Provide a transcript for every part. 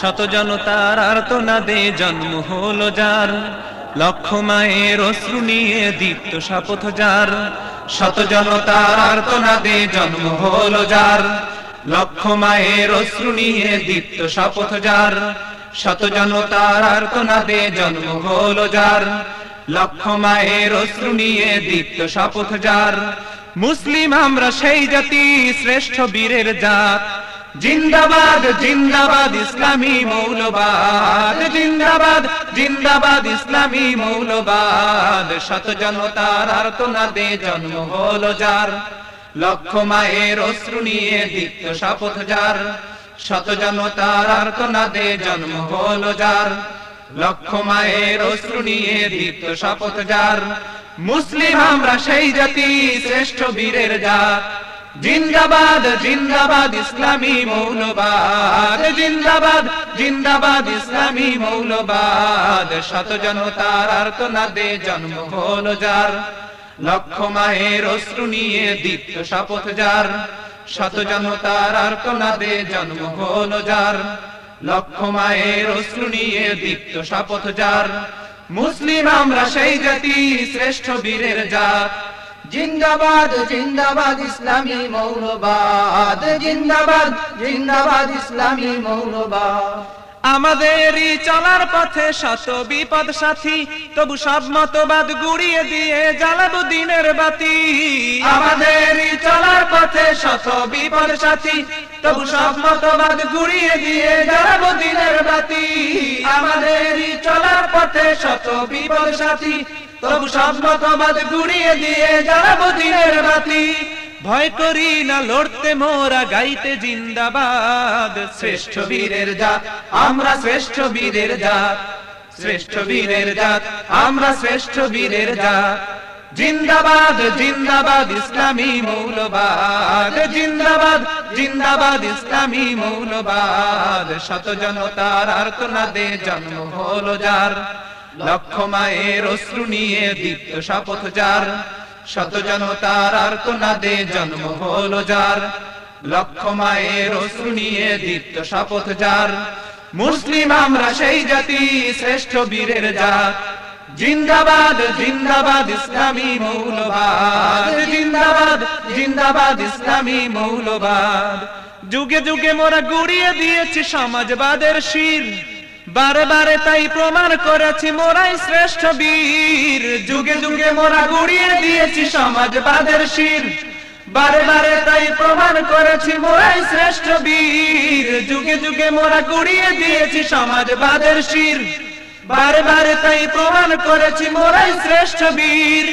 শত জনতার আর্তনাদে জন্ম হলো যার। লক্ষ মায়ের অশ্রু নিয়ে দীপ্ত শপথ যার। শত জনতার আর্তনাদে জন্ম হলো যার। লক্ষ মায়ের অশ্রু নিয়ে দীপ্ত শপথ যার। শত জনতার আর্তনাদে জন্ম হলো যার। লক্ষ মায়ের অশ্রু নিয়ে দীপ্ত শপথ যার। মুসলিম আমরা সেই জাতি, শ্রেষ্ঠ বীরের জাত। জিন্দাবাদ জিন্দাবাদ, ইসলামী মৌলবাদ। জিন্দাবাদ জিন্দাবাদ, ইসলামী মৌলবাদ। শত জনতার আর্তনাদে জন্ম হলো যার। লক্ষ মায়ের অশ্রু নিয়ে দীপ্ত শপথ যার। শত জনতার আর্তনাদে জন্ম হলো যার। লক্ষ মায়ের অশ্রু নিয়ে দীপ্ত শপথ যার। মুসলিম আমরা সেই জাতি, শ্রেষ্ঠ বীরের জাত। জিন্দাবাদ জিন্দাবাদ, ইসলামী মৌলবাদ। জিন্দাবাদ জিন্দাবাদ, ইসলামী মৌলবাদ। শত জনতার আর্তনাদে জন্ম হলো যার। লক্ষ মায়ের অশ্রু নিয়ে দীপ্ত শপথ যার। শত জনতার আর্তনাদে জন্ম হলো যার। লক্ষ মায়ের অশ্রু নিয়ে দীপ্ত শপথ যার। মুসলিম আমরা সেই জাতি, শ্রেষ্ঠ বীরের জাত। জিন্দাবাদ জিন্দাবাদ ইসলামী মৌলবাদ। জিন্দাবাদ জিন্দাবাদ ইসলামী মৌলবাদ। আমাদেরই চলার পথে শত বিপদ সাথী তবু সব মতবাদ গুড়িয়ে দিয়ে জ্বালাবো দিনের বাতি। আমাদেরই চলার পথে শত বিপদ সাথী তবু সব মতবাদ গুড়িয়ে দিয়ে জ্বালাবো দিনের বাতি। আমাদেরই চলার পথে শত বিপদ সাথী তবু সব মতবাদ গুড়িয়ে দিয়ে জ্বালাবো দিনের বাতি। ভয় করি না লড়তে মোরা গাইতে জিন্দাবাদ। শ্রেষ্ঠ বীরের জাত, আমরা শ্রেষ্ঠ বীরের জাত। শ্রেষ্ঠ বীরের জাত, আমরা শ্রেষ্ঠ বীরের জাত। জিন্দাবাদ জিন্দাবাদ, ইসলামী মৌলবাদ। জিন্দাবাদ জিন্দাবাদ, ইসলামী মৌলবাদ। শত জনতার আর্তনাদে জন্ম হলো যার। লক্ষ মায়ের অশ্রু নিয়ে দীপ্ত শপথ যার। শত জনতার আর্তনাদে জন্ম হলো যার। লক্ষ মায়ের অশ্রু নিয়ে দীপ্ত শপথ যার। মুসলিম আমরা সেই জাতি, শ্রেষ্ঠ বীরের জাত। জিন্দাবাদ জিন্দাবাদ, ইসলামী মৌলবাদ। জিন্দাবাদ জিন্দাবাদ, ইসলামী মৌলবাদ। যুগে যুগে মোরা গুড়িয়ে দিয়েছি সমাজবাদের শির। বারে বারে তাই প্রমাণ করেছি, মোরাই শ্রেষ্ঠ বীর। যুগে যুগে মোরা গুড়িয়ে দিয়েছি সমাজবাদের শির। বারে বারে তাই প্রমাণ করেছি, মোরাই শ্রেষ্ঠ বীর। যুগে যুগে মোরা গুড়িয়ে দিয়েছি সমাজবাদের শির। বারে বারে তাই প্রমাণ করেছি, মোরাই শ্রেষ্ঠ বীর।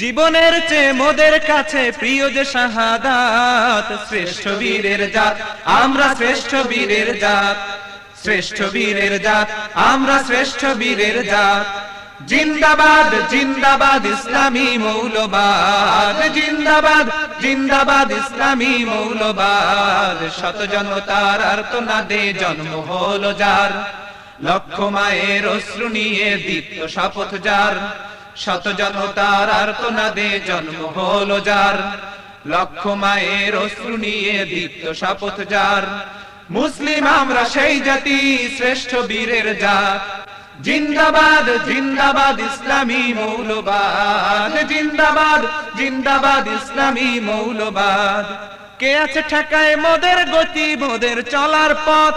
জীবনের চেয়ে মোদের কাছে প্রিয় যে শাহাদাত, শ্রেষ্ঠ বীরের জাত, আমরা শ্রেষ্ঠ বীরের জাত। শ্রেষ্ঠ বীরের জাত, আমরা শ্রেষ্ঠ বীরের জাত। জিন্দাবাদ জিন্দাবাদ, ইসলামী মৌলবাদ। জিন্দাবাদ জিন্দাবাদ, ইসলামী মৌলবাদ। শত জনতার আর্তনাদে জন্ম হলো যার। লক্ষ মায়ের অশ্রু নিয়ে দীপ্ত শপথ যার। শত জনতার আর্তনাদে জন্ম হলো যার। লক্ষ মায়ের অশ্রু নিয়ে দীপ্ত শপথ যার। মুসলিম আমরা সেই জাতি, শ্রেষ্ঠ বীরের জাত। জিন্দাবাদ জিন্দাবাদ, ইসলামী মৌলবাদ। জিন্দাবাদ জিন্দাবাদ, ইসলামী মৌলবাদ। কে আছে ঠেকায় মোদের গতি, মোদের চলার পথ?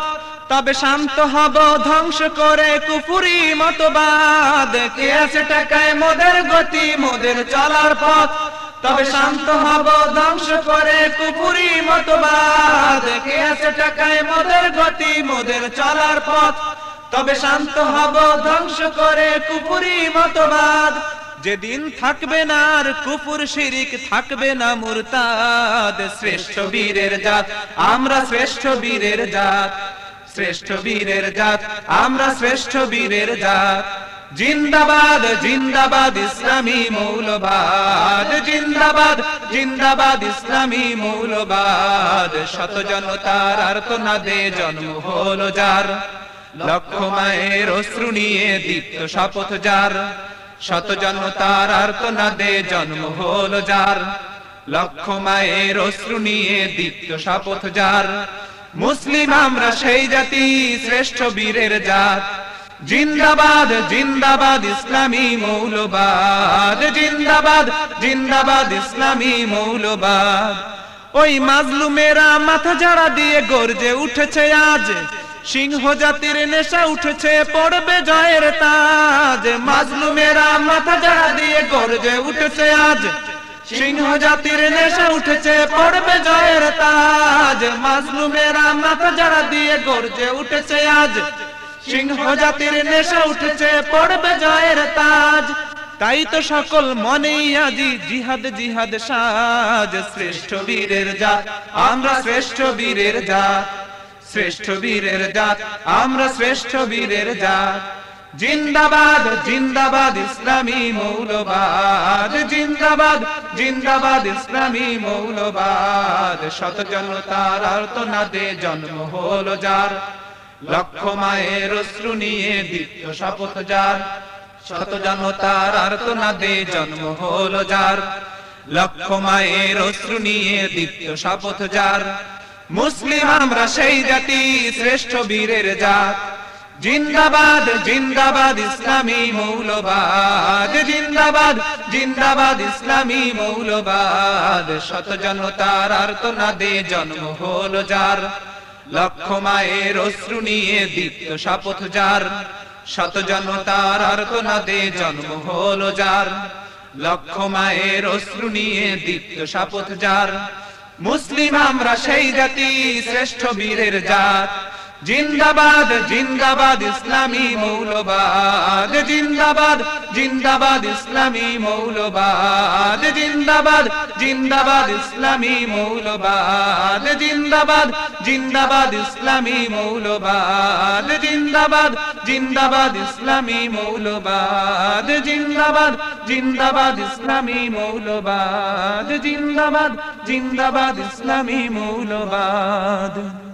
তবে শান্ত হব, ধ্বংস করে কুফুরি মতবাদ। কে আছে ঠেকায় মোদের গতি, মোদের চলার পথ? তবে শান্ত হব, ধ্বংস করে কুপুরি মতবাদ। কে আছে টাকায় মোদের গতি, মোদের চলার পথ? তবে শান্ত হব, ধ্বংস করে কুপুরি মতবাদ। যেদিন থাকবে না আর কুপুর শিরিক, থাকবে না মুরতাদ। শ্রেষ্ঠ বীরের জাত, আমরা শ্রেষ্ঠ বীরের জাত। শ্রেষ্ঠ বীরের জাত, আমরা শ্রেষ্ঠ বীরের জাত। জিন্দাবাদ জিন্দাবাদ, ইসলামী মৌলবাদ। জিন্দাবাদ জিন্দাবাদ, ইসলামী মৌলবাদ। শত জনতার আর্তনাদে জন্ম হলো যার। লক্ষ মায়ের অশ্রু নিয়ে দীপ্ত শপথ যার। শত জনতার আর্তনাদে জন্ম হলো যার। লক্ষ মায়ের অশ্রু নিয়ে দীপ্ত শপথ যার। মুসলিম আমরা সেই জাতি, শ্রেষ্ঠ বীরের জাত। জিন্দাবাদ জিন্দাবাদ, ইসলামী মৌলবাদ। জিন্দাবাদ জিন্দাবাদ, ইসলামী মৌলবাদ। ওই মাজলুমেরা মাথা ঝাড়া দিয়ে গর্জে উঠেছে আজ। সিংহ জাতির নেশা উঠেছে, পড়বে জয়ের তাজ। মাজলুমেরা মাথা ঝাড়া দিয়ে গর্জে উঠেছে আজ। সিংহ জাতির নেশা উঠেছে, পড়বে জয়ের তাজ। মাজলুমেরা মাথা ঝাড়া দিয়ে গর্জে উঠেছে আজ। সিংহ জাতির নেশা উঠেছে, পড়বে জয়ের তাজ। তাই তো সকল মনেই আজি জিহাদ জিহাদ সাজ। শ্রেষ্ঠ বীরের জাত, আমরা শ্রেষ্ঠ বীরের জাত। শ্রেষ্ঠ বীরের জাত, আমরা শ্রেষ্ঠ বীরের জাত। জিন্দাবাদ জিন্দাবাদ, ইসলামী মৌলবাদ। জিন্দাবাদ জিন্দাবাদ, ইসলামী মৌলবাদ। শত জনতার আর্তনাদে জন্ম হলো যার। লক্ষ মায়ের অশ্রু নিয়ে দীপ্ত শপথ যার। শত জনতার আর্তনাদে জন্ম হলো যার। লক্ষ মায়ের অশ্রু নিয়ে দীপ্ত শপথ যার। মুসলিম আমরা সেই জাতি, শ্রেষ্ঠ বীরের জাত। জিন্দাবাদ জিন্দাবাদ, ইসলামী মৌলবাদ। জিন্দাবাদ জিন্দাবাদ, ইসলামী মৌলবাদ। শত জনতার আর্তনাদে জন্ম হলো যার। লক্ষ মায়ের অশ্রু নিয়ে দীপ্ত শপথ যার। শত জনতার আর্তনাদে জন্ম হলো যার। লক্ষ মায়ের অশ্রু নিয়ে দীপ্ত শপথ যার। মুসলিম আমরা সেই জাতি, শ্রেষ্ঠ বীরের জাত। জিন্দাবাদ জিন্দাবাদ, ইসলামী মৌলবাদ। জিন্দাবাদ জিন্দাবাদ, ইসলামী মৌলবাদ। জিন্দাবাদ জিন্দাবাদ, ইসলামী মৌলবাদ। জিন্দাবাদ জিন্দাবাদ, ইসলামী মৌলবাদ। জিন্দাবাদ জিন্দাবাদ, ইসলামী মৌলবাদ। জিন্দাবাদ জিন্দাবাদ, ইসলামী মৌলবাদ। জিন্দাবাদ জিন্দাবাদ, ইসলামী মৌলবাদ।